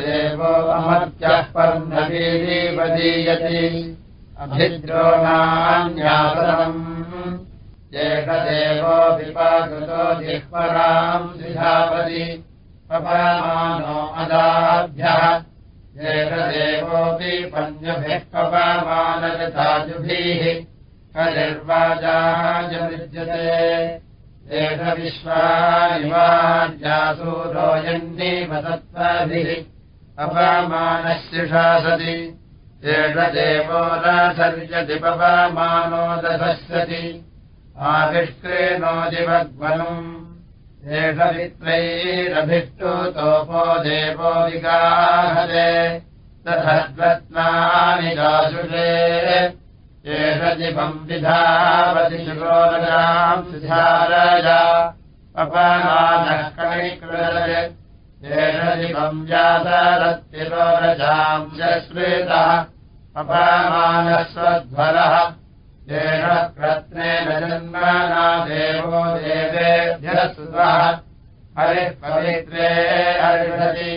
देवो अमर्त्यः पर्णवीरीवदीयति अभिद्रोणान्यासनम् एकदेवो विपाकृतो जिह्वराम् द्विधापदि पपामानो अदाभ्यः एकदेवोऽपि पञ्चभिः पपामानजताजुभिः कनिर्वाजायमुच्यते एकविश्वानिवार्यासूरोयन्नीवसत्त्वाभिः अपमानस्य शासति। एषदेवो न सर्जति पपामानो दशस्यति आविष्क्रेणो दिवग्वनम् एष वित्रैरभिष्टो तोपो देवो विगाहरे तथद्वत्नानि दाशुषे एष दिवम् विधावति शुरोरजाम् सुधारया। अपमानः कणिकृत एष दिवम् जातरत्तिरोरजाम् स्मृतः अपमानस्वध्वरः येन क्रत्नेन जन्मना देवो देवेभ्यः सुतः हरिः पवित्रे हरिषति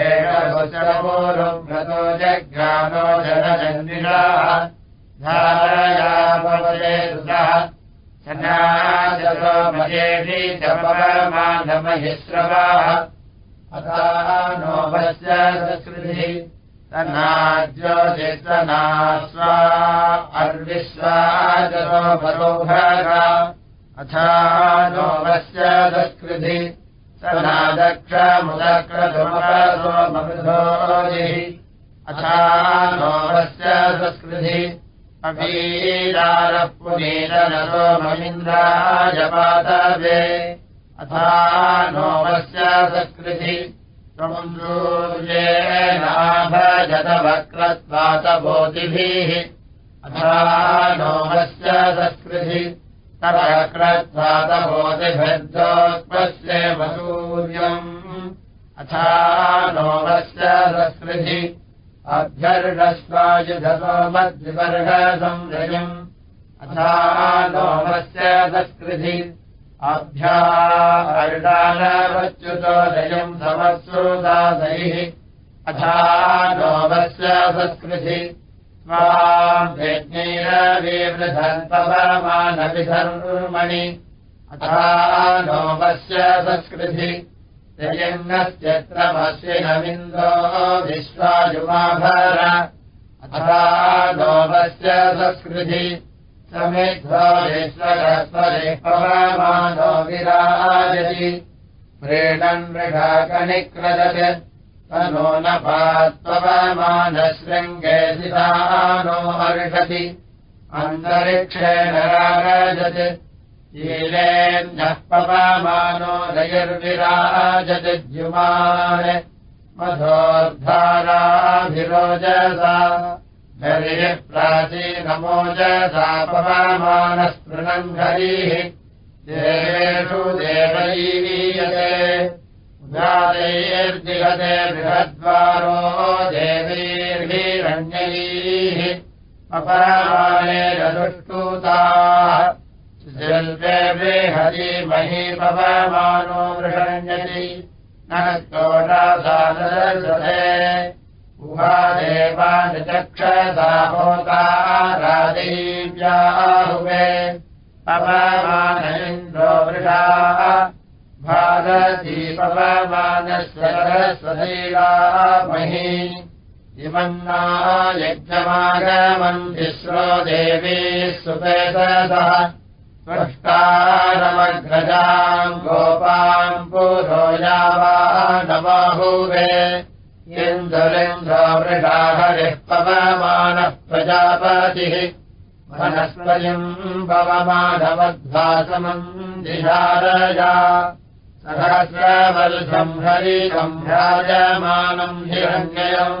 एकगोचरपूर्वव्रतो जग्रानो जनजन्निषाः सनाजतो मयेषि च परमानमहिस्रवाः अथा नो वस्य संस्कृतिः तन्नाज्योतिस्तना स्वा अर्विश्वाजतो परोभागा अथा नो वस्य दस्कृधि तनादक्षमुदक्रतुमसोमृधोजिः अथा नो वस्य संस्कृधि अवीरारः पुनीरनसोममिन्द्राजपातवे अथा नो वस्य संस्कृति नाभजतवक्रत्वातबोधिभिः अथा नोमस्य संस्कृति तवक्रत्वातबोधिभर्दोत्पस्य वसूर्यम् अथा नोमस्य अभ्यर्णस्वायुधतो मद्विवर्गसंरयम् अथा नोमस्य संस्कृति अभ्या अर्डानवच्युतोदयम् समश्रुदादैः अथा नोमस्य संस्कृति स्वाञ्जैरवीवृधन्तपरमानविधर्मणि अथा नोमस्य संस्कृति जयङ्गश्चत्रमश्विनमिन्दो विश्वायुमाभर। अथा नोमस्य संस्कृति समेध्वारेश्वरस्वरे पवमानो विराजति। प्रेणन् मृगाकनिक्रदत् तनो न पात्वमानशृङ्गे सितानो अर्षति अन्तरिक्षेण राजत् शीलेन्यः पवमानो रयर्विराजद्युमान् मधोर्धाराभिरोजसा हरिः प्राचीनमोजसापमानस्पृणम् हरिः। देवेषु देवैरीयते। उदादैर्जिहते बृहद्वारो देवैर्भिरण्यैः अपरमानेरदुष्टूताः शिल्पे हरिमही पवमानो वृषण्यति न चोटासादर्शते उभादेवानिचक्षसा होता राजीव्याहुवे पवमानेन्द्रो वृषाः भारती पवमानस्वरस्वधैरामही इमन्ना यज्ञमागमन् विश्रो देवी सुपेदः स्पष्टारमग्रजाम् गोपाम् पुरो यावानबाहुवे इन्दुरेन्द्रो वृषा हरिः पवमानः प्रजापतिः। वनस्पतिम् पवमानवद्भासमम् दिशारया सहस्रवल्भम् हरिकम् भ्राजमानम् हिरण्ययम्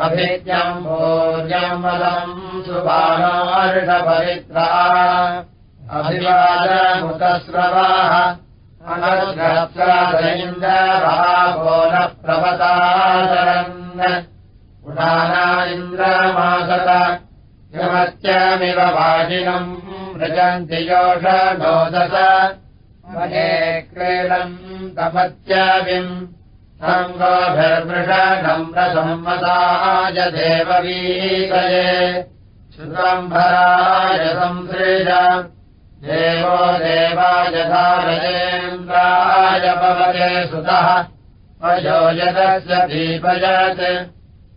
अभित्यम् भोज्यम् मदम् सुबानो अर्षपवित्रा अभिवाजमुतस्रवाः अनर्गत्रादयिन्द्रभावो न प्रवताचरन् उदाना इन्द्रमासत यमत्यमिव वाजिनम् व्रजन्ति योषणोदश महे क्रीडम् तमत्यविम् रसंवदाय देववीतये। श्रुतम्भराय संसृज। देवो देवाय धारयेन्द्राय पवते सुतः। अजो यदस्य दीपयत्।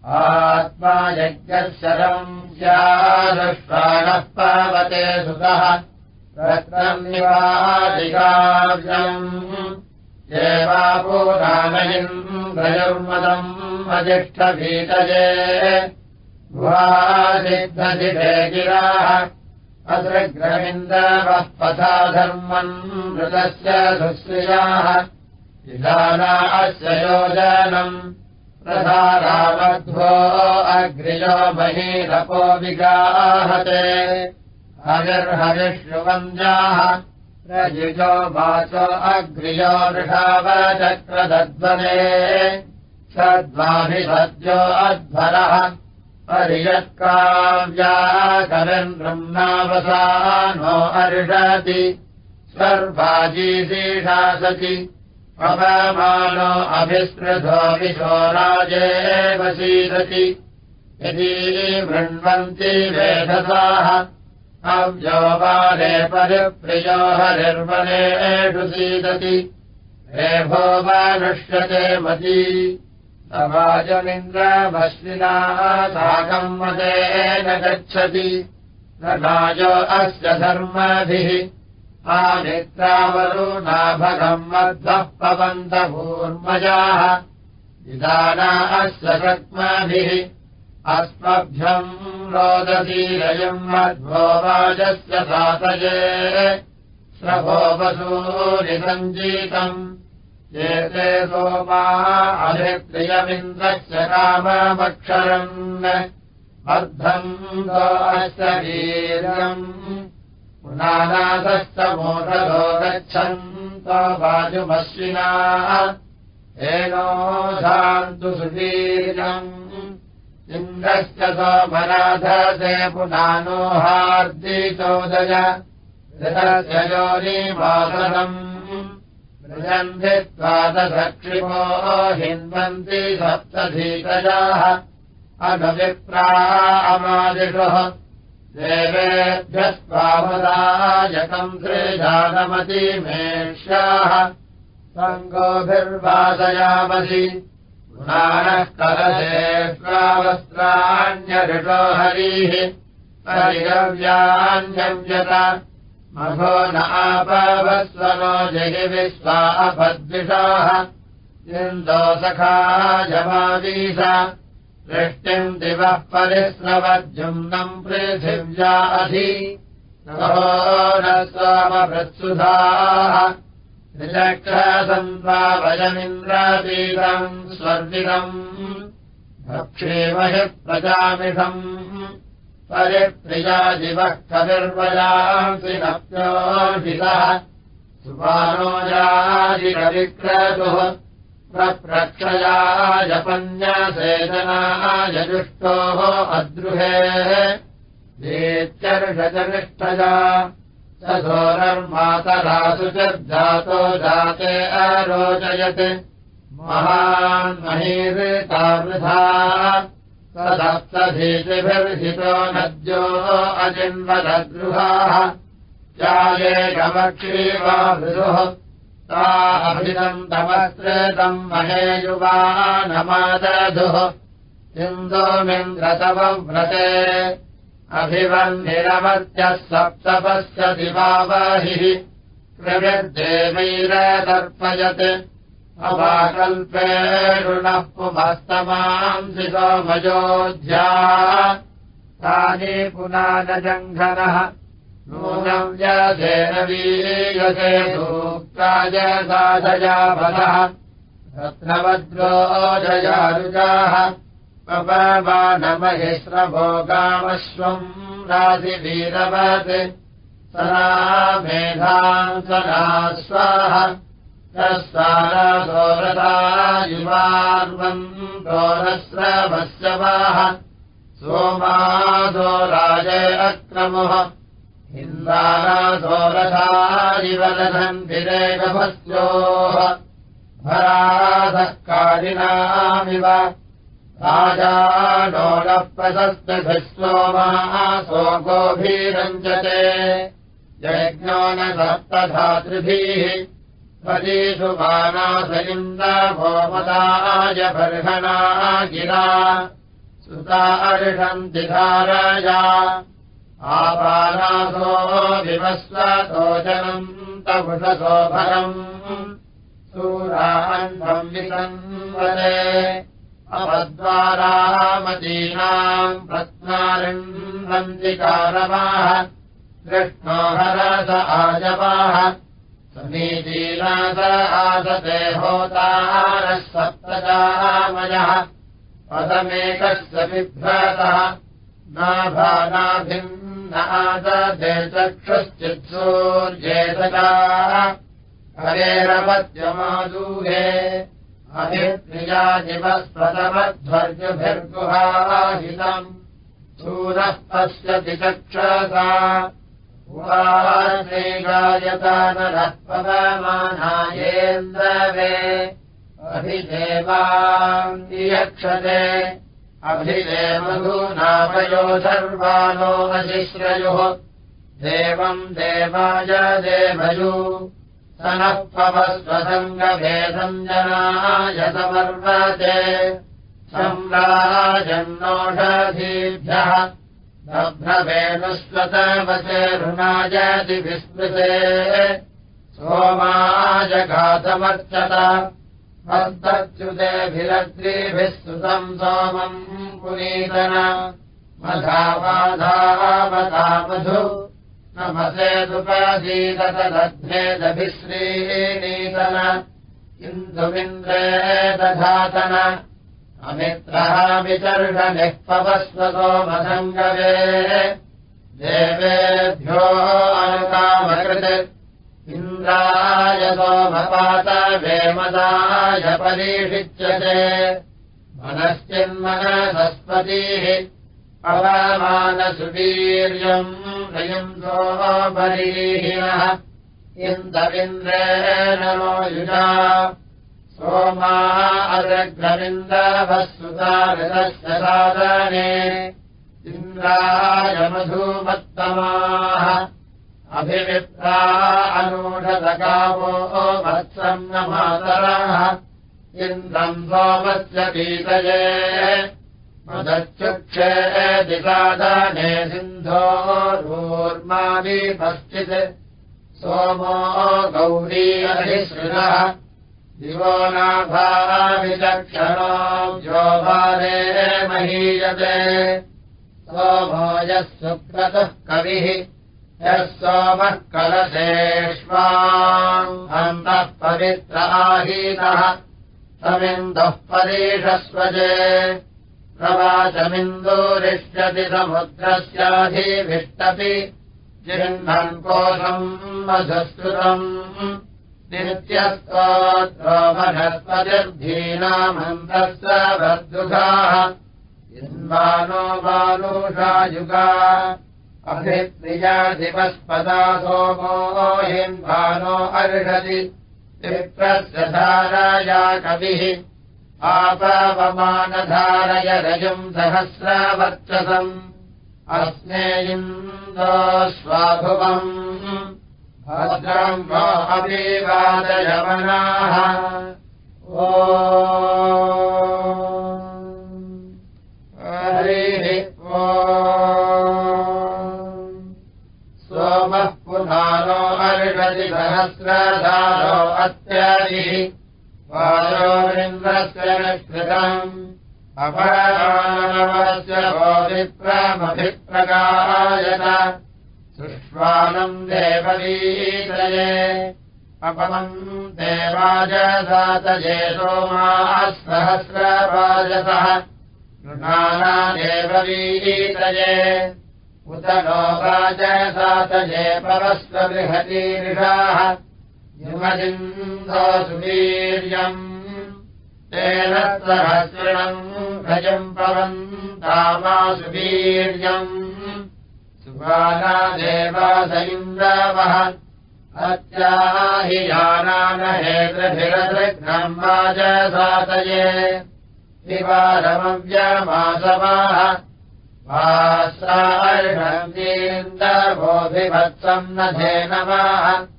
आत्मा यज्ञशरम् स्यादुष्टानः पावते सुतः। रत्नम् निवादिकाव्यम् अजिष्ठभीतये गुहासिद्धजिते गिराः अग्रग्रविन्दवः पथा धर्मम् मृतस्य सुश्रियाः। विधाना अस्य योजनम् प्रधारामध्वो अग्रियो बहिरपो विगाहते। हरिर्हरिष्वन्द्याः प्रयुजो वाचो अग्रियो वृषावचक्रदध्वने सद्वाभिसद्यो अध्वरः। परियत्काव्याकरन्द्रम् नावसानो अर्षति। सर्वाजीशीषासति पवमानो अभिस्पृधो विशोराजे वसीदति यदि वृण्वन्ति वेधसाः अव्यो बाले परिप्रियो हरिर्वनेषु सीदति रेभो वानुष्यते मती। समाजमिन्द्रभस्विना साकम् मदेन गच्छति। न राजो अस्य धर्मभिः। आमित्रावरुणाभगम् मध्वः पवन्तभूर्मजाः विधाना अस्य शक्मभिः अस्मभ्यम् रोदधीरयम् मध्वो वाजस्य सातये। श्रभो वसूरिसञ्जीतम्। एते सोमा अभिप्रियमिन्द्रस्य काममक्षरन् अर्धम् वीर्यम्। पुनानाथश्च मोदो गच्छन्तो वाजुमश्विना एनोधान्तु सुवीर्यम् इन्द्रश्च सोमनाथसे पुनानो हार्दिचोदय ऋतस्य योनिवासनम् ृजन्धित्वादक्षिपो हिन्वन्ति सप्तधीतजाः। अनविप्रा अमादिषुः देवेभ्यः स्वामदायकम् सृजानमतिमेष्याः सङ्गोभिर्वासयामसि पुराणः कलशेष्वावस्त्राण्यऋषो हरीः हरिरव्यान्यव्यत मघो न आपवस्वनो जहि विश्वा अपद्विषाः। इन्दो सखा जमादीश। वृष्टिम् दिवः अधि नभो न स्वामभृत्सुधाः त्रिचक्रसन्त्वावयमिन्द्रपीतम् स्वर्विदम् भक्षेमहि प्रजामिषम् परिप्रियाजिवः कविर्वयासि नप्योषितः सुपानोजादिकविक्रतुः प्रप्रक्षयाजपन्यसेचनायजुष्टोः अद्रुहेः वेत्यर्षचनिष्ठया स सोरर्मातरासु च जातो जाते अरोचयत्। महान्महीतावृथा सप्तधीतिभिर्हितो नद्यो अजिन्वदद्रुहाः चायेकमक्षीवाभृदुः ता अभिनम् तमस्कृतम् महेयुवानमादधुः इन्दोमिन्द्रतवव्रते अभिवन्निरमत्यः सप्तपस्य दिवावहिः प्रविर्देवैरतर्पयत् अवाकल्पेरुणः पुमस्तमांसि सोमयोध्या तानि पुनानजङ्घनः नूनम् यथेन वीयसे सूक्ताय साधयापदः रत्नवद्रोजयारुजाः पपमानमहिश्रभोगामश्वम् राजिवीरवत् सदा मेधाम् सदा स्वाह। तस्सारसोरदा युवार्वम् दोरस्रवस्यवाः सोमादो राजे अक्रमुः। इन्दारासोरथारिवदधन्तिरेकभस्योः भराधः कारिणामिव राजानोलः प्रशस्तभिः सोमासो गोभीरञ्जते यज्ञो न सप्तधातृभिः। पदीषु मानास इन्द्रभोमदाय बर्हणा गिरा। सुता अर्षन्ति धारया। आपानासो विवस्वतोजनम् तवुषसोभरम् सूरान्धम् विसंवदे अपद्वारामतीनाम् रत्नारिन्वन्दिकारवाः कृष्णो हरस आजवाः समीचीनास आसते होतारः सप्तजामयः पदमेकस्य बिभ्रतः। नाभानाभिन्नादते चक्षुश्चित्सूर्येतका हरेरपत्यमादूहे अभिप्रियाजिवस्पदमध्वर्युभिर्गुहाहितम् सूरः पश्यति चक्षसा गायतानरः पवमानायेन्द्रवे अभिदेवान्दियक्षते अभिदेवधूनामयो सर्वानो अशिश्रयुः देवम् देवाय देवयु स नः पवस्वसङ्गभेदम् जनाय समर्वते। सम्राजन्नोषधीभ्यः बभ्रवेणुस्वतवचेरुणायति विस्मृते। सोमाजघातमर्चत मद्दच्युतेभिरद्रीभिः सुतम् सोमम् पुनीतन। मधावाधावता मधु नमसेदुपधीतदग्नेदभिः श्रीनीतन इन्दुमिन्द्रे दधातन अमित्रः विचर्षनिः पवस्वसोमसङ्गवे देवेभ्यो अनुकामकृत्। इन्द्राय सोमपात वेमदाय परीषिच्यते। मनश्चिन्मनसस्पतिः पवमानसुवीर्यम् रयम् सोमपरीहिणः इन्दविन्द्रेण नो युजा। सोमा अदग्रविन्दवः सुतारदस्य सादने इन्द्राय मधुमत्तमाः। अभिविप्रा अनूढदकावो वत्सम् न मातरः इन्द्रम् सोमस्य पीतये मदच्चुक्षे दिसादने सिन्धोरूर्मावि कश्चित् सोमो गौरी अधिसृजः। दिवो नाभाविचक्षणो ज्योभारे महीयते। सोमो यः सुक्रतुः कविः यः सोमः कलशेष्वान्तः पवित्राहीनः समिन्दुः परीषस्वजे प्रवाचमिन्दूरिष्यति समुद्रस्याधिविष्टपि चिह्नम् कोशम् मधुस्तुतम् वनस्पतिर्धीनामन्तस्य वद्दुघाः इन्वानो बालूषायुगा अभिप्रियाधिपस्पदा सोमो हिन्वानो अर्षति। विप्रस्य धाराया कविः आपवमानधारय रजम् सहस्रवर्चसम् अस्मे इन्दो स्वाभुवम् भद्रम् वो अभिवादयमनाः। ओ हरिः ओ सोमः पुनानो अर्षति सहस्रधारो अत्यादिः वायोरिन्द्रस्य निष्कृतम् अपरानवस्य बोधिप्रमभिप्रगायत सुष्वानम् देववीतये अपमम् देवाजसातये सोमाः सहस्रवाजसः देववीतये उत नो वाजसातये परस्वबृहतीर्षाः युमजिन्दोसुवीर्यम्। तेन सहस्रणम् भजम् पवन्तामासुवीर्यम् सुबाला देवास इन्द्रावः। अत्याहि यानानहेतृभिरदृघ्नम् वाजसातये। शिवारमव्यमासवाः वासार्षन्तीन्दर्भोऽभिभत्सम् न धेनवाः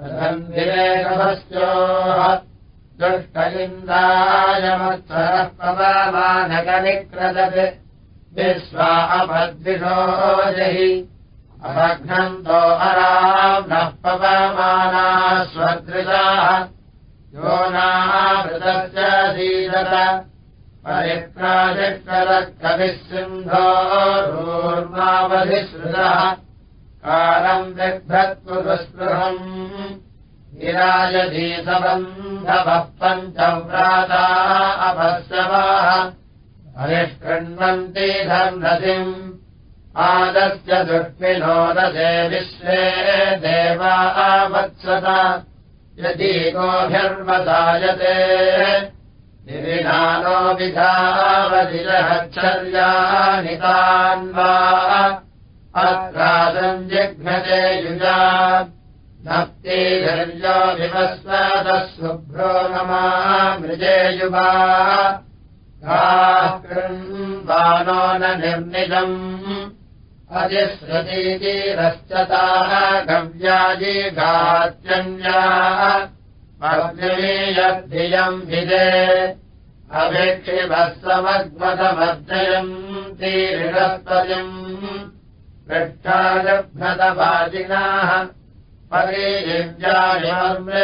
न्दिरेकमस्योः दुष्ट इन्द्रायमत्सरः पवमानकनिक्रदत् विश्वा अपद्विषो जहि। अभघ्नन्तो अराम्नः पवमानाः स्वदृशाः। यो नामृतस्य सीदत। परिप्राजक्रदः कविः सिन्धोरूर्मावधिश्रुतः कालम् बिभ्रत्पुरुस्पृहम् विराजधीसबन्धवः पञ्चव्राता अपश्रवाः। हरिष्कृण्वन्ति धर्मसिम्। आदस्य दुष्मिनो रसे विश्वे देवा आवत्सत यदि गोभिर्वसायते। निविधानो विधावधिरहच्छर्यानि तान्वा अत्रासञ्जिघ्नते युजा। भक्तिधर्यो विवस्वादः शुभ्रो नमा मृजेयुवा बानो न निर्निजम्। अधिश्रुतीतिरश्चताः गव्याजिघात्यन्यायम् भिदे अभिक्षिभः समग्मतमर्जयम् तीरिणस्पतिम्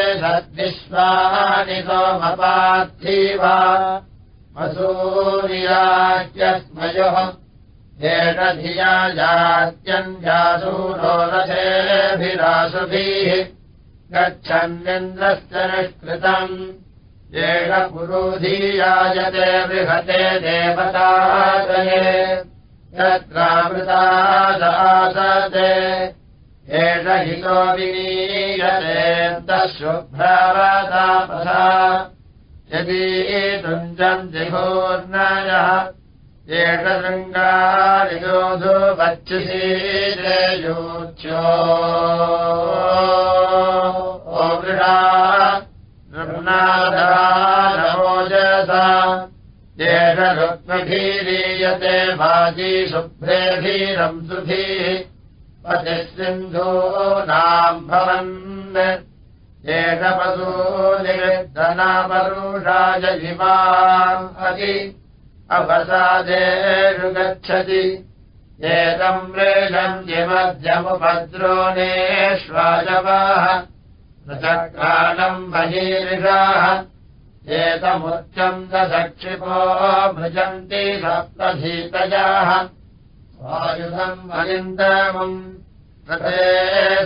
परिविश्वानि सोमपार्थीवा वसूर्याच्यस्मयोः एषधिया जात्यञ्जासूरो रथेभिराशुभिः गच्छन्निन्द्रश्च निष्कृतम् एष पुरोधीयायते बृहते देवतादये यत्रामृतादासते। एष हितो विनीयतेऽन्तः शुभ्रवतापथा यदि तुञ्जन्ति भूर्णयः एष शृङ्गारियोधो वच्छुषीरेयोच्यो वृषा नृणादोजसा एष रुक्मभीरीयते भाजी शुभ्रेभीरम् सुभीः पतिसिन्धो नाम् भवन् एष पशो निवृद्धनापरुषाय जिवाम् अति अवसादेषु गच्छति। एतम् मृषम् जिमध्यमुपद्रोणेष्वाजवाः पृथक्कालम् बहीर्षाः एतमुच्चम् दक्षिपो भृजन्ति सप्तधीतजाः। स्वायुधम् वलिन्दमम् रथे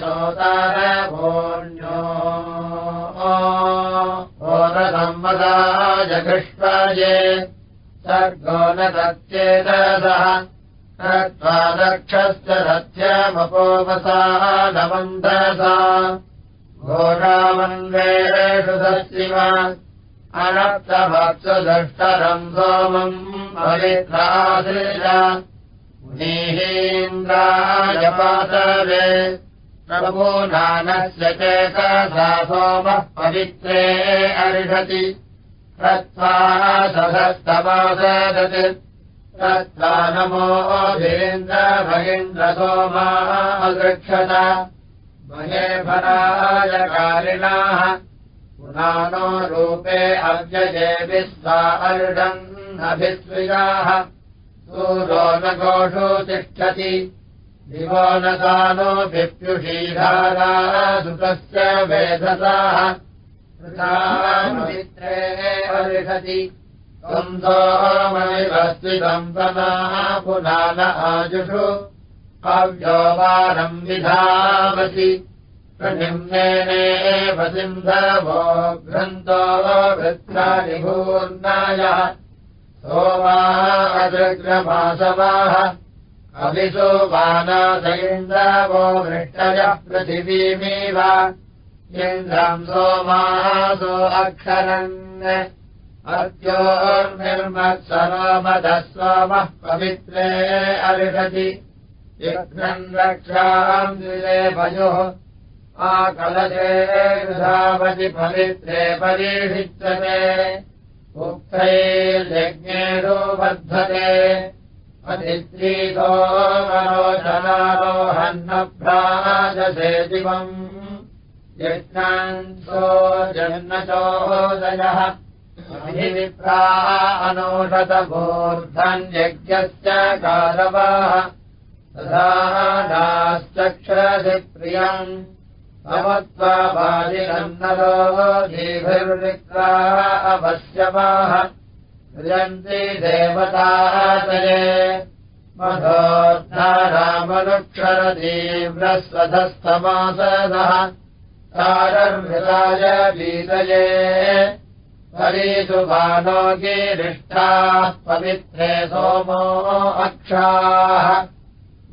सोतारभोन्यो ओदसंवदा जघृष्वाये सर्गो न तच्चेतसः कृत्वा दक्षस्य रथ्यमपोवसा नवन्दसा घोषामन्वेषु सशिव अनप्तभक्सुदष्टरम् सोमम् मुनीहीन्द्राय पातवे प्रभो नानस्य चेतसा सोमः पवित्रे अर्हति। कृत्वा सहस्तमासदत् कृत्वा नमोऽधीन्द्रभगीन्द्रसोमा अगृक्षत महे फलायकारिणाः पुनानो रूपे अव्यये विश्वा अर्डन्नभिस्विगाः सूरो न घोषो तिष्ठति। दिवो न दानो सुतस्य वेधसाः। त्वम् सोमविवस्विदम् तनाः पुनान आजुषु। अव्योवारम् विधावति निम्नेनेव सिन्धवो घ्रन्तो वृत्तानिभूर्णायः सोमादृग्रमासवाः अभिसो वानासैन्द्रवो वृष्टयः पृथिवीमेव इन्द्रम् सोमासो अक्षरन् अद्योर्निर्मत्सरोमदः सोमः पवित्रे अर्हति। यघ्नम् रक्षाम् द्विदेवयोः धावति पवित्रे परीक्षित्यते उक्तैर्यज्ञेषु वर्धते। अतित्रीतो मनोचनारोहन्नभ्राजसे दिवम् यज्ञान्तो जन्मचोदयः अभिविप्रा अनोषतमूर्धन्यज्ञस्य कारवाः तथा नाश्चक्षरसि प्रियम् अमत्वाबालिनन्नरो जीभिर्विक्रा अवश्यवाः यन्ति देवतातये मधोद्धारामनुक्षरतीव्रस्वधस्तमासदः। तारर्मृताय वीतये। परीसुभानो गिरिष्ठाः पवित्रे सोमो अक्षाः।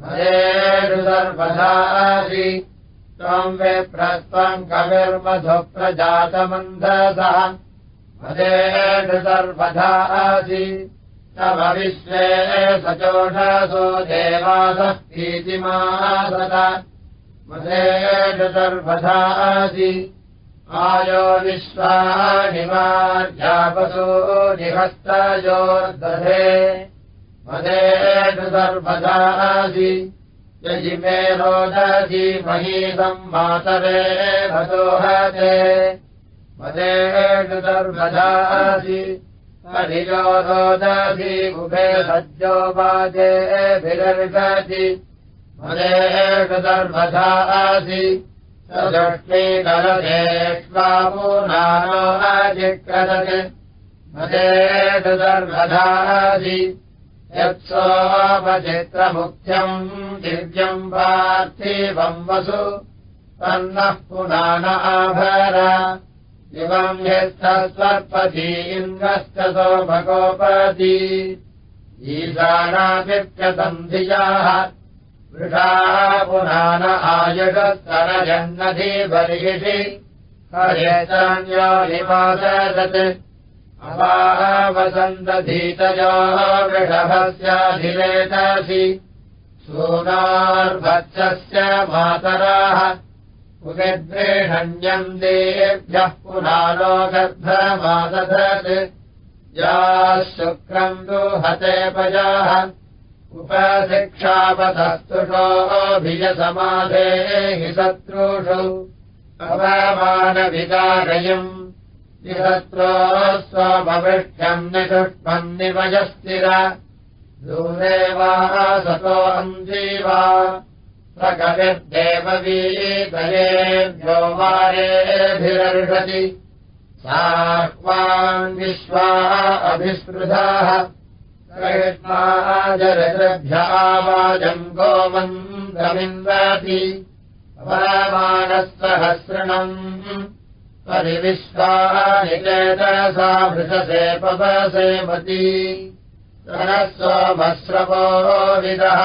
सर्वधासि त्वम् विप्रस्त्वम् कविर्मधुप्रजातमन्धसः मदेषु सर्वधासि तव विश्वे सचोषसो देवासः प्रीतिमासत मदेषु सर्वधासि आयो विश्वानिवार्यापसो निहस्तयोर्दधे। मदेषु सर्वदासि यजिमे रोदधि महीदम् मातरे भसोहते मदेषु सर्वदासि हरिजो रोदधि उभे सज्जो दृष्टिकलदेष्वापूनानो अजिक्रदति मदेषु सर्वदासि यत्सोपचित्रमुख्यम् दिव्यम् पार्थिवम् वसु। तन्नः पुनान आभर। इवम् यत्तस्वर्पती इन्द्रश्च सोमगोपती ईशानापित्यसन्धिजाः वृषा पुनान आयुषस्तरजन्नधी बर्हिषि हरेतन्यो निवासदत् अवावसन्तधीतयो वृषभस्याधिरेतसि सूनार्भत्सस्य मातराः उगिद्वेषण्यम् देभ्यः पुनानो गर्भमादधत् याः शुक्रम् दुहते पजाः उपशिक्षापतस्तुषोऽभिजसमाधेः शत्रुषु। अवमानविकारयम् स्वभविष्यम् निषुष्मम् निमयस्थिर दूरे वा सतो प्रकविर्देववीतयेभ्यो वारेभिरर्षति साह्वान् विश्वा अभिस्पृधाः कृष्णाजरभ्यावाजम् गोमन्दमिन्दाति अवमानः परिविश्वानि सोमस्रवो विदः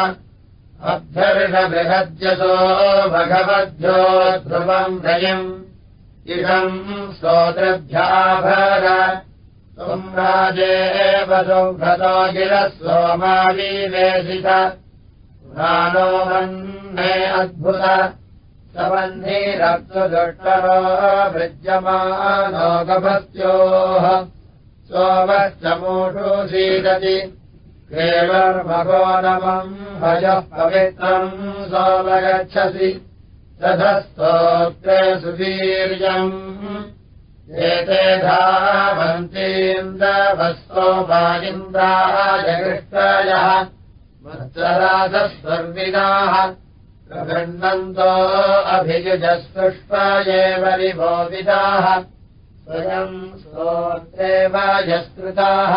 अभ्यर्षबृहद्यसो भगवद्भ्यो ध्रुवम् भयम् इदम् स्तोत्रभ्याभर त्वम् राजेव सुभ्रतो गिरः सोमावीवेशित पुराणो वह्ने अद्भुत सबन्धिरक्तुदुष्टरो वृज्यमानो गभस्योः सोमश्च मूषु सीदति। केवर्मगो नमम् भजः पवित्रम् सोमगच्छसि। तथस्तोत्रे सुवीर्यम्। एते धावन्तीन्द्रवस्तोमालिन्द्राजकृष्टयः मत्सराधस्वर्विदाः प्रगृह्णन्तो अभियुजस्पुष्पायेव विभोविदाः स्वयम् स्तोत्रेव यस्कृताः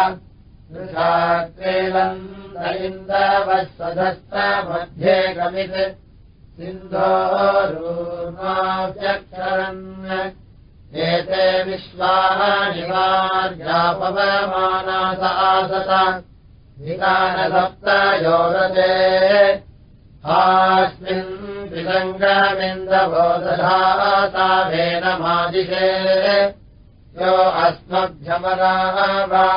मध्ये गमित् सिन्धोरूर्माव्यक्षरन् एते विश्वानि वार्यापवमानास आसत विकानसप्तयोरते आस्मिन् त्रिसङ्गमिन्दबोधधातावेन मादिशे यो अस्मभ्यमनाः वा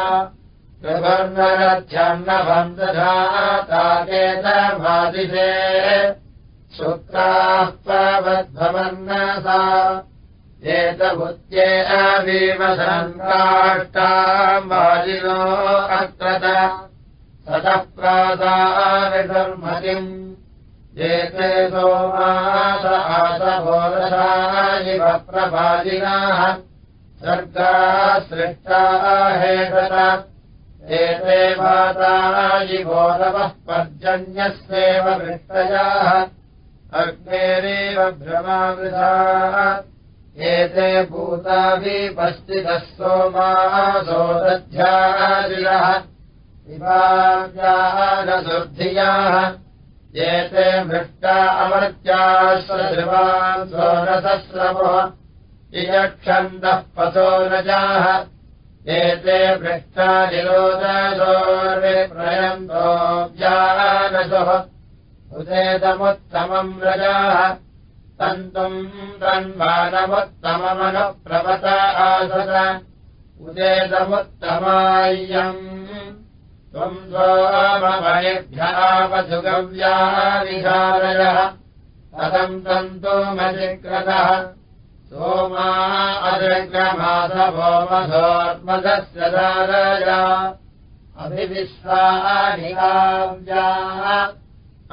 त्रिवर्णरथ्यन्नबन्धधाताकेतमादिशे शुक्राः प्रवद्भवन्नसा एतभुत्ये अवीमसङ्काष्टाम्बालिनो अक्रत सतः प्रादाविधर्मतिम् एते इव प्रभाजिनाः सर्गा सृष्टा हेषत एते वातायि पर्जन्यस्येव वृष्टयाः अग्नेरेव भ्रमावृथा एते भूताभिपस्थितः सोमासोदध्यादिलः एते मृष्टा अमर्त्याश्रवान् सोरसस्रवः इयक्षन्दः पशोरजाः एते भृष्टा निरोदसोर्विप्रयन्तोऽव्यानसुः उदेतमुत्तमम् रजाः। तन्तुम् तन्वानमुत्तममनुप्रवत आसत। उदेतमुत्तमाय्यम् त्वम् सोमभयेभ्यावसुगव्याविहारयः कथम् तन्तुमजिक्रतः सोमा अजग्रमासभोमसोर्मदस्य धारया अभिविश्वानिकाव्याः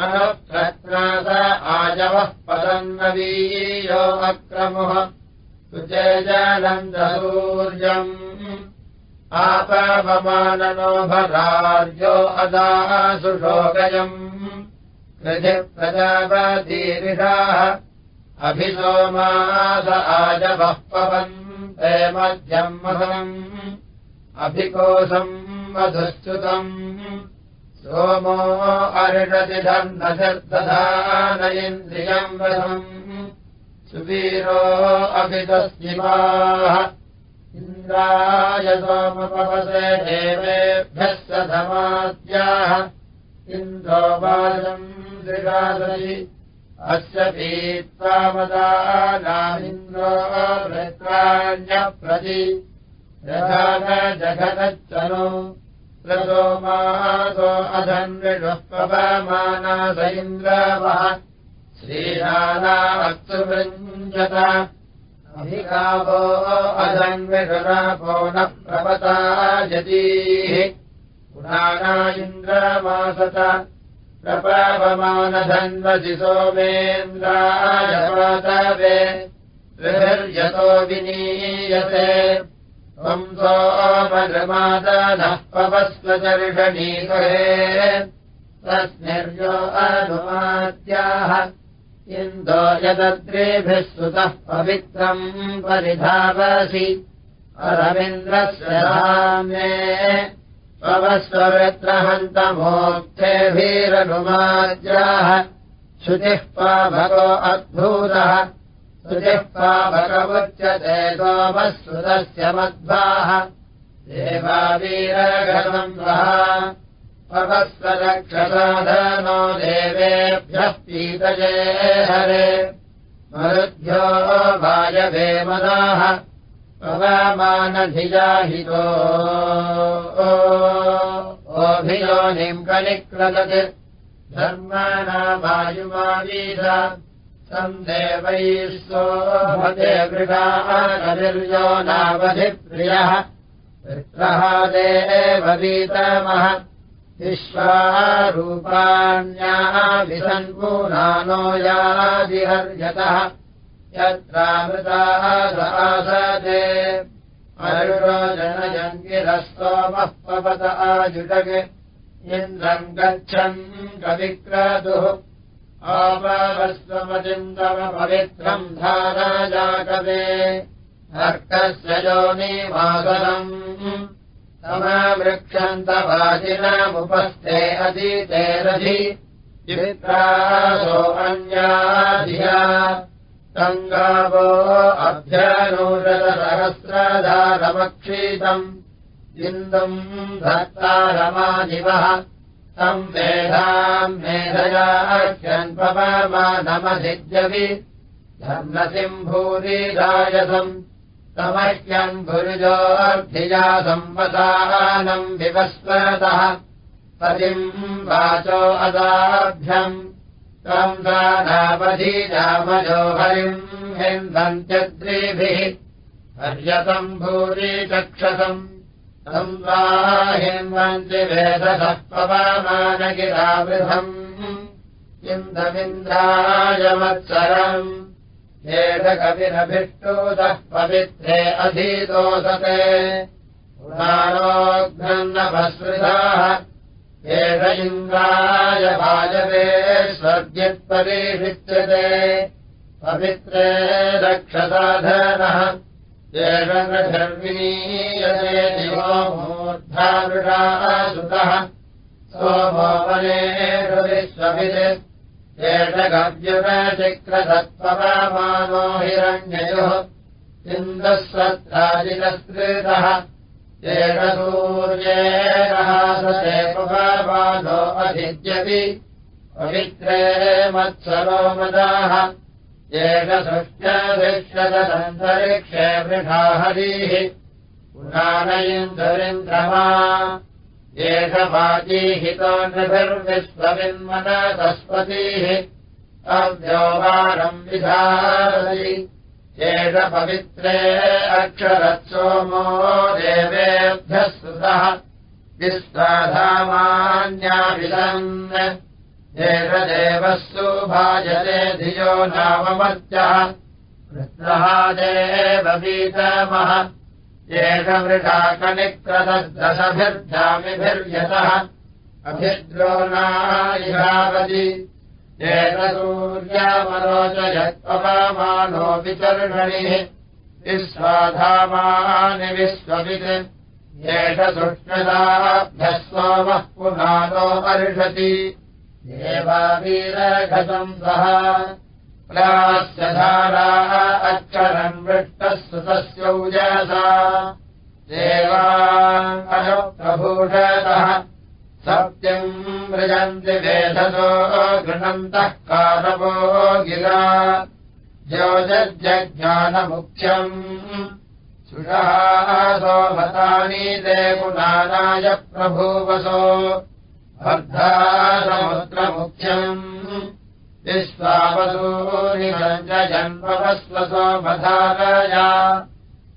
अनुप्रत्रास आजवः पदन्नवीयो अक्रमुः। सुचेजानन्दसूर्यम् आपवमाननो भरार्यो अदासुषोगयम् कृधिप्रजापदीरिषाः अभिसोमास आजवः पवन्ते मध्यम् मधुम् अभिकोशम् मधुश्च्युतम् सोमो अर्षति धर्मशर्दधान इन्द्रियम् वधम् सुवीरो अभितस्मिवाः इन्द्राय सोमपवसे देवेभ्यः सधमाद्याः इन्द्रो वाजम् दृगादयि अस्य पीत्वामदानामिन्द्रो वृत्राण्यप्रति जघनजघनच्चनो प्रसोमासो अधन्विषः पवमानास इन्द्रावः। श्रीरानात्सुवृञ्जत अधिकावो अधन्विषुरापो न प्रवता यतीः पुराणा इन्द्रमासत प्रपवमानधन्वसि सोमेन्द्रायपतवे त्रिभिर्यतो विनीयते। त्वम् सोमनृमादनः पवस्वचर्षणीकरे तस्मिर्यो अनुमाद्याः इन्दो यदद्रेभिः सुतः पवित्रम् परिधावसि। अरविन्द्रस्य रामे पवस्वमित्रहन्तमोक्तेभिरनुमाद्याः शुचिः पाभगो अद्भूतः। पाभगमुच्यते सोमः मध्वाः। देवावीरघनम् वः पवस्वरक्षसाधनो देवेभ्यः पीतये हरे। मरुद्भ्यो वायवे मदाः पवमानधिजाहितो ओभियोनिम् धर्मणा वायुमावीध सन्देवैः सोभते गृहानिर्यो नावधिप्रियः। वित्रः देव विश्वारूपाण्याः यादिहर्यतः यत्रामृताः सदे अरुणो जनयङ्गिरः सोमः पवत आजुटग् इन्द्रम् गच्छन् कविक्रतुः आपवस्वमचिन्तमपवित्रम् धाराजाकवे अर्कस्य योनिवासनम् समवृक्षन्तवाजिनमुपस्थे अधीतेरधि चित्रासो अन्याधिया। गङ्गावो अभ्यनूरसहस्रधारमक्षीतम् इन्दुम् धत्तारमादिवः तम् मेधाम् मेधयाख्यन्पवमानमधिद्यवि धर्मसिम्भूरिरायसम् तमह्यम् भुरुजोऽर्धिया संवसानम् विवस्वरतः पतिम् वाचो अदाभ्यम्। त्वम् दानावधीजामजो हरिम् हिन्वन्त्यद्रिभिः पर्यतम् भूरि चक्षसम् तम् वा हिन्वन्ति वेदसः पवमानगिरावृथम् इन्दमिन्द्रायमत्सरम् एतकविरभिष्टोदः पवित्रे अधीतोसते पुराणोघ्नभस्मृताः एष इन्द्राय वायवे स्वर्ग्यत्परीषिच्यते पवित्रे रक्षसाधनः। एष नर्विनीयते दिवो मूर्धामृषाः सुतः। सोमो वनेषु एषगव्युपचिक्रसत्त्वमानो हिरण्ययोः इन्दः सत्राजिनस्कृतः एष सूर्येणासते पवानो अभिद्यति। पवित्रे मत्सरो मदाः। एष सृष्ट्यधिष्यदन्तरिक्षे वृषा हरीः पुराणयिन्दरिन्द्रमा एष वाजीहितो नृभिर्विश्वविन्मनतस्पतीः अव्योवारम् विधारति। एष पवित्रे अक्षरत्सोमो देवेभ्यः सुतः। विश्वाधामान्याविदन् एष देवः सुभाजते धियो नाममर्त्यः। वृत्रः देववीतमः एष मृषाकनिक्रदशभिर्जामिभिर्यतः अभिद्रोणायिरावति। एष सूर्यामरोचयत्पमानो विचर्षणिः विश्वाधामानि विश्ववित्। एष सुष्णुताभ्यः सोमः पुनानो अर्षति देवावीरघतम् सः स्य धाराः अक्षरम् वृष्टः देवाभूषतः सत्यम् मृजन्ति वेधसो गृणन्तः कारवो गिरा। ज्योजज्ञानमुख्यम् सुषासो भतानि ते पुनानाय प्रभुवसो अर्धासमुद्रमुख्यम् विश्वावसूरिजन्मवस्वसो मधारया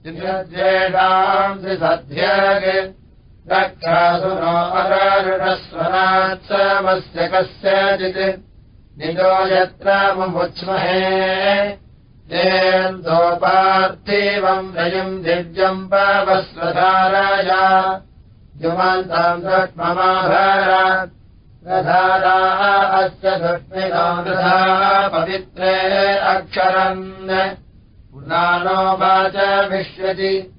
त्रिषद्वेषाम् त्रिसध्यग् रक्षासु नो अरारुणस्वरात्समस्य कस्यचित्। निजो यत्र मुमुच्महे येन्दोपार्थिवम् रयिम् दिव्यम् पवस्वधाराया। युमान्ताम् दक्ष्ममाभारात् प्रधाराः अस्य दुष्मिनामृधा पवित्रे अक्षरन्। पुनानोवाच विश्वति।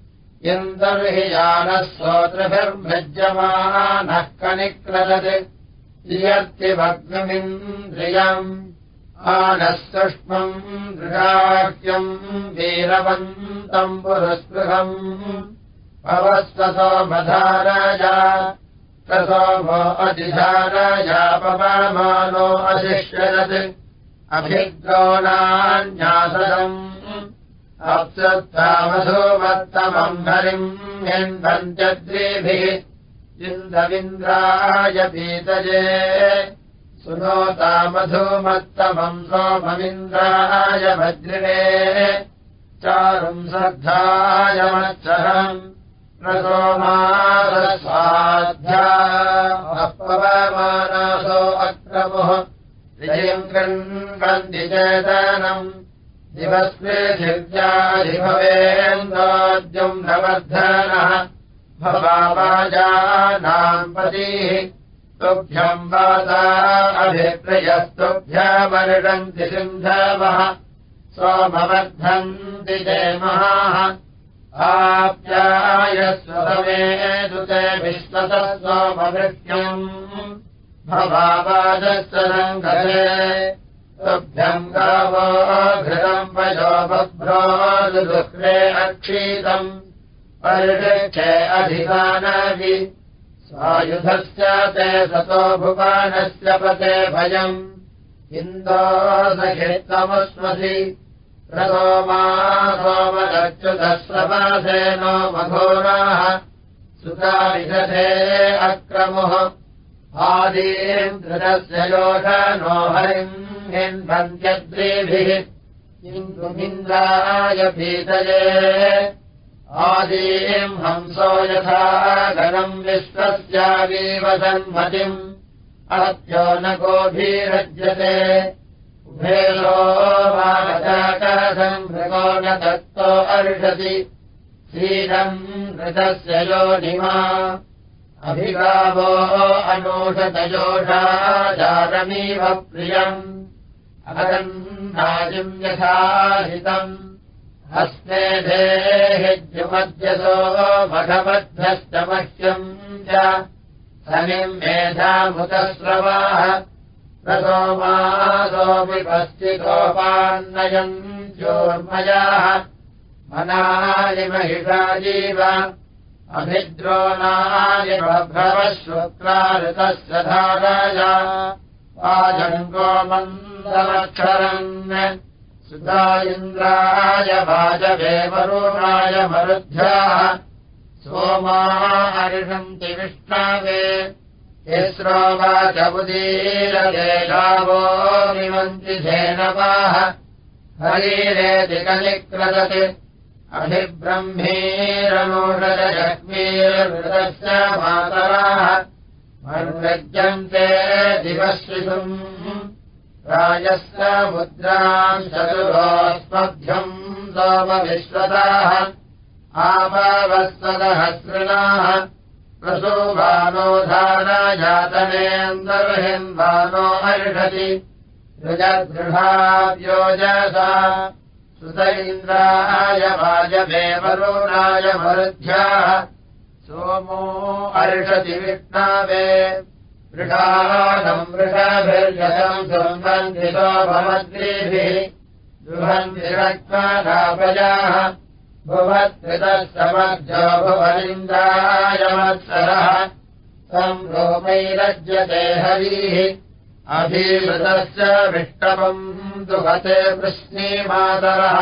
इन्दर्हि यानः सोत्रभिर्भृज्यमानः कनिक्रदत्। इयर्तिभग्नमिन्द्रियम् आनः सुष्मम् दृढाख्यम् वीरवन्तम् पुरस्पृहम्। पवस्ततो मधाराजा सोमो अधिधारयापमानो अधिष्यत् अभिद्रोणान्यासदम् अप्सत्तामधूमत्तमम् हरिम् हिन्वन्त्यद्रिभिः इन्दविन्द्राय पीतजे सुनोतामधूमत्तमम् सोममिन्द्राय भद्रिणे। चारुम् श्रद्धाय मत्सहम् प्रसोमादस्वाध्यापवमानासो अक्रमुः। विजयम् गृह्णन्ति चेतनम् दिवस्मेधिव्याधिभवेन्दोद्यम् नवर्धनः भवाजानाम् पतिः। तुभ्यम् वाता अभिप्रयस्तुभ्यमर्षन्ति सिन्धवः। सोमवर्धन्ति जयमहाः आप्यायस्वमे दुते विश्वतः सोमभृत्यम् भवाजस्वरङ्गले तुभ्यम् गावो घृतम् पयो बभ्रो दुःखे अक्षीतम् परिषे अधिकानवि स्वायुधस्य ते सतो भुवानस्य पते भयम्। इन्दो सहितमस्मसि रतो मा सोमदच्युतस्रपासेनो मघोराः सुताविदधे अक्रमुः आदीन्द्रस्य योषनो हरिम् हिन्वन्त्यद्रीभिः इन्दुमिन्द्राय पीतये आदीम् हंसो यथा गणम् विश्वस्यावीवसन्मतिम् अहत्यो न गोभीरज्यते उभेलो मृगो न दत्तो अर्षति क्षीरम् घृतस्य योनिमा। अभिगावो अनोषतयोषाचारमीव प्रियम्। अगन्नाजिम् यथाहितम्। हस्ते देहिद्युमध्यसो मघमध्यश्च मह्यम् च। सनिम् मेधामुतस्रवाः रसोमासोऽपि पश्चितोपान्नयम् चोर्मयाः मनादिमहिषाजीव अभिद्रोणादिभ्रवश्वत्राऋतस्य धाराया वाजङ्गो मन्दमक्षरन् सुता इन्द्राय वाजवेवरुणाय मरुद्ध्याः सोमाहर्षन्ति विष्णावे धेनवाः हरीरेति कनिक्रदति अभिब्रह्मीरनोषजग्मीर्वृतस्य मातराः। मर्व्यज्यन्ते दिवश्रितुम्। राजस्य मुद्राम् चतुरोऽस्मभ्यम् सोमविश्वताः आपवस्तदहस्रिणाः प्रसूभानो धाराजातनेन्दर्हिन्वानो अर्षति ऋजगृहाव्योजसा सुत इन्द्राय वाजवेवरुणाय मरुध्याः सोमो अर्षति विष्णावे। वृषानम् वृषभिर्यतम् सम्बन्धितो भवद्भिः। दुहन्तिरक्त्वापजाः भुवत्कृतः समर्थो भुवनिन्द्रायमत्सरः तम् रोमैरज्यते हरिः अभीवृतस्य विष्टवम् दुहते वृष्णीमातरः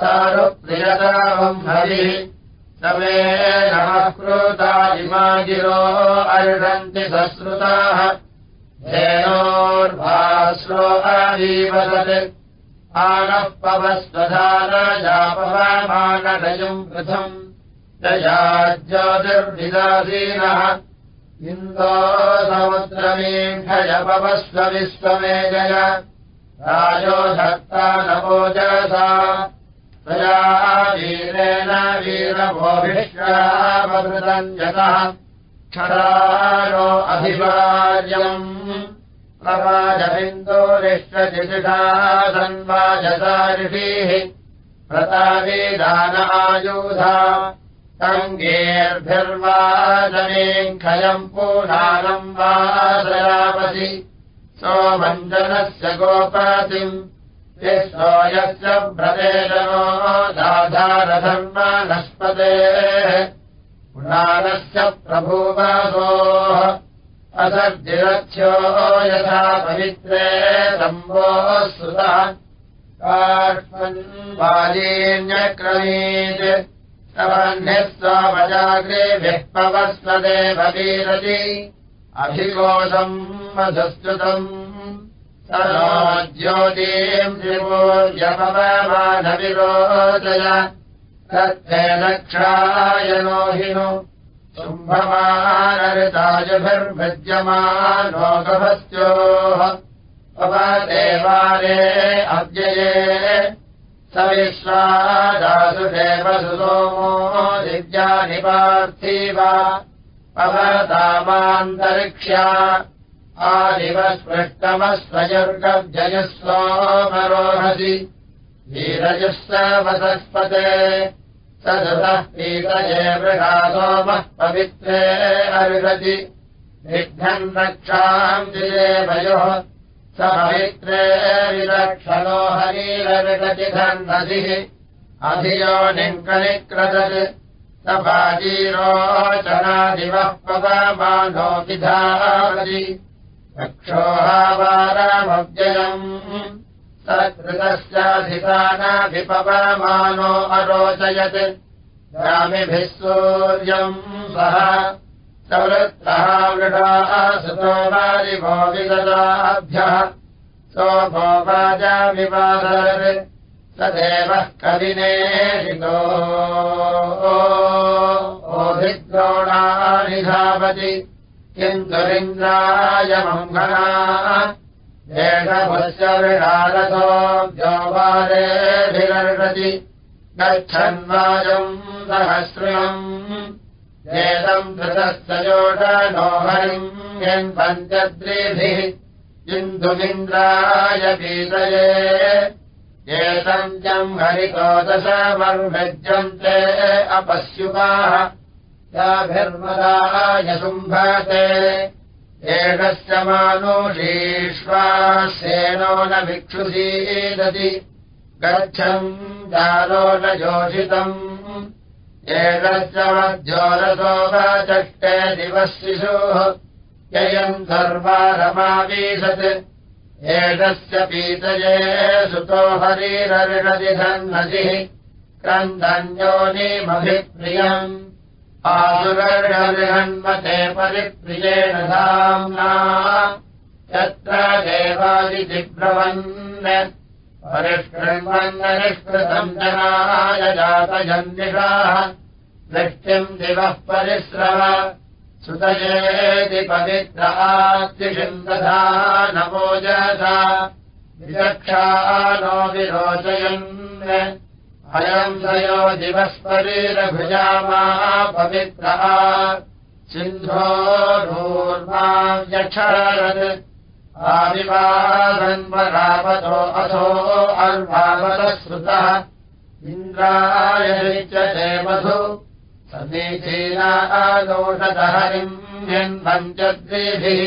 सारुप्रियतावम् हरिः समे नमः इमागिरो अर्षन्ति सश्रुताः धेनोर्भाश्रो अवीवदत् आनः पवस्वधानजापवामानडयुम् पृथम् दयाज्योतिर्विदासीनः इन्दो समुद्रमीढयपवस्व विश्वमे जय राजो धत्ता नवोजसा तया वीरेण वीरभोभिष्यावृतम् जतः क्षरारो अभिवार्यम् प्रवाजबिन्दोरिष्टजिषा सन्वाजसा ऋषीः प्रतावीदान आयुधा सङ्गेर्भिर्वाजनेङ्खयम् पूनानम् वासयामसि सोमञ्जनस्य गोपातिम् यस्तो यस्य व्रतेजनो दाधारधर्मनस्पतेः पुनानस्य प्रभुवासोः असर्जिरथ्यो यथा पवित्रे सम्भोः सुतः। तवह्निः स्वामजाग्रेभिः पवस्वदेववीरति अभिकोशम् मधुस्तुतम् स नो ज्योतीम् त्रिपूर्यपवमानविरोचय तत्ते दक्षायनो हिनु शुम्भमानऋतायुभिर्भृज्यमानो गभस्योः पवदेवारे अव्यये। स विश्वादासुदेव सुसोमो दिव्यानि पार्थिवा पवतामान्तरिक्ष्या आदिवस्पृष्टमस्वयुर्गव्ययुः सोमरोहसि वीरजुः स वसस्पते तदतः पीतये मृगा सोमः पवित्रे अर्हति विघ्नम् रक्षाम् वयोः स पवित्रे विलक्षणो हरीरविषति धन्नदिः अधियोनिङ्कनिक्रदत् स बाजीरोचनादिवः पवमानो विधावति रक्षोहावारामव्ययम् सकृतस्याधिकानाभिपवमानो अरोचयत्। ग्रामिभिः सूर्यम् सः सवृत्तः मृगाः सुतो वारिभो विगताभ्यः। सोभो वाजाविवादरत् स देवः कविनेशितो ओभिद्रोणानि धावति किन्तु लिङ्गाय विडारसो व्योपारेभिरर्षति गच्छन्वायम् सहस्रम्। एतम् धृतस्य योषनो हरिम् यन् पञ्चद्रिभिः। इन्दुमिन्द्राय पीतये। एतम् जम् हरितो दशमर्भज्यन्ते अपश्युपाः याभिर्मदाय शुम्भते एषस्य मानुषीष्वासेनो न भिक्षुषीदति गच्छम् जालो न योषितम् एतस्य मध्योरसोपचष्टे दिवः शिशुः ययम् सर्वारमावीशत् एतस्य पीतये सुतो हरीररिषदिधन्नदिः क्रन्दन्योनिमभिप्रियम् आसुरर्षन्मते परिप्रियेण धाम्ना यत्र देवादिजिब्रवन् परिष्कृण्वन्ननिष्कृतम् जनाय जातजन्निषाः दृष्टिम् दिवः परिश्रव नमोजसा विचक्षा नो विरोचयन् अयम् दयो दिवस्परीरभुजामा पवित्रः सिन्धोरूर्माव्यक्षरत् आविवादन्वरापतो अथो अर्वावतः श्रुतः इन्द्राय च देवधु समीचीनादोषदहरिम् यन्पञ्चद्विभिः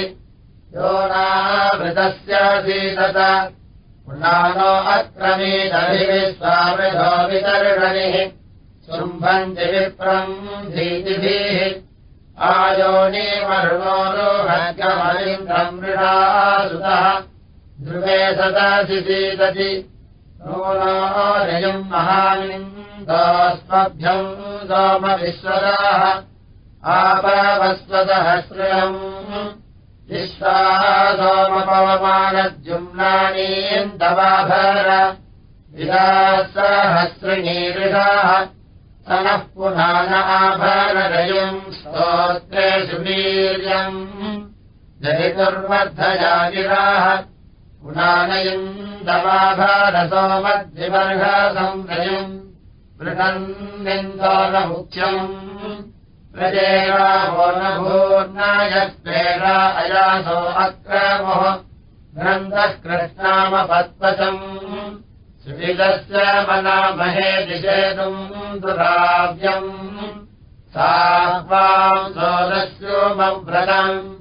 यो नावृतस्याधीतत पुनानो अक्रमीदभिः स्वामिधो वितर्षणिः शुम्भन्ति विप्रम् आयोनीमरुणोरोहद्यमलिन्द्रम् मृषासुतः ध्रुवे सदासि सीदति नूनोरयम् महानिन्दोऽस्मभ्यम् सोमविश्वदाः विश्वा सोमपवमानद्युम्नानीन्दवाभर विदासहस्रिणीरुषाः तनः पुनान आभरयम् स्तोत्रेषु वीर्यम्। जयितुर्वर्धयागिराः पुनानयन्दवाभारसोमद्विवर्घसंरयम् वृणन्निन्दोनमुख्यम् भूर्नायस्वेरा अयासो अक्रमोः ग्रन्थः कृष्णामपत्पचम् सुविदस्य मनामहे दिशेतुम् दुराव्यम्। साह्वाम् सोदस्योमव्रतम्।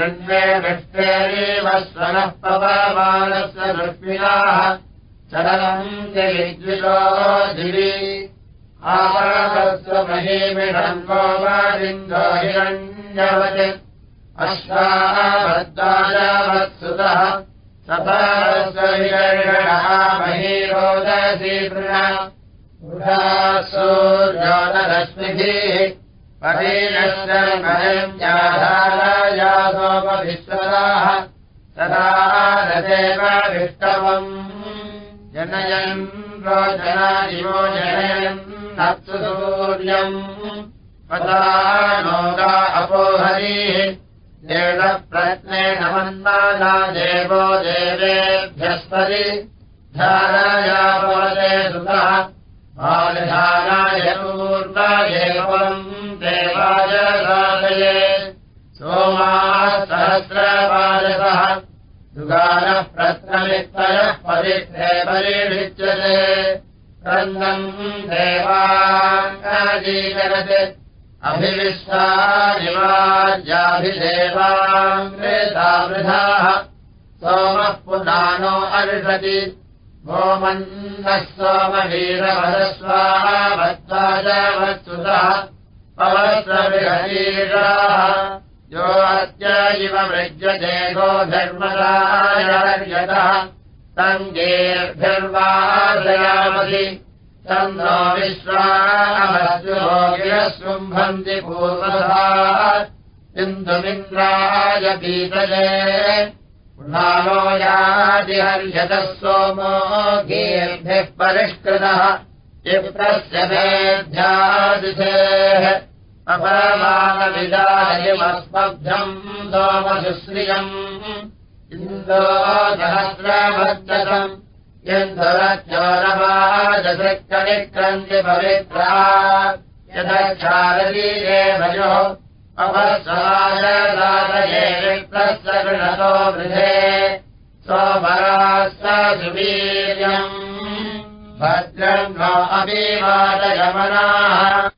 ृण्वे विष्टेरीव स्वनः पवमानस्य दृष्मिनाः चलनम् जयिद्विषो दिवि हिरण्यवत्। अश्वाभद्वाजावत्सुतः सपास्वहिरणः महीरोदसीतृण सूर्यो न रश्मिभिः परीणश्चरमयञ्जाधारायासोपविश्वदाः तदा रदेवविष्टवम् जनयन् रोचनादिवो जनयन्। नत्सु सूर्यम् पदा नोगा अपोहरीः देवप्रत्नेन मन्माना देवो देवेभ्यस्परि धारायापवते सुतः बालधाराय पूर्वायेवम् देवाय साधये सोमाः सहस्रपादसः युगानः प्रत्रमित्तयः पवित्रे परिणिच्यते क्रन्दम् देवाङ्गीकरत् अभिविश्वानिवार्याभिदेवाङ्गृतावृधाः सोमः पुनानो अर्षति। गोमन्नः सोमवीरवदस्वावत्त्वाजवत्सुतः पवस्रविहरीषाः यो अद्य इव वृज्यते गोधर्मरायर्यतः सङ्गेर्भिर्वादयामसि चन्द्रो विश्वामस्योगिरः शृम्भन्ति पूर्वसा इन्दुमिन्द्राय पीतये। नानो यादिहर्यतः सोमो गीर्भिः परिष्कृतः। चित्रस्य मेध्यादिशेः अपरमानविदायमस्मभ्यम् सोमसुश्रियम् इन्दो सहस्रभद्रम् इन्दुरचोरवादशक्कनिक्रन्ति पवित्रा। यदक्षारदीये भजो अपस्वादये विप्रस्य गृणतो वृधे सोमरास्त सुवीर्यम्। भद्रम् नो अभिवादयमनाः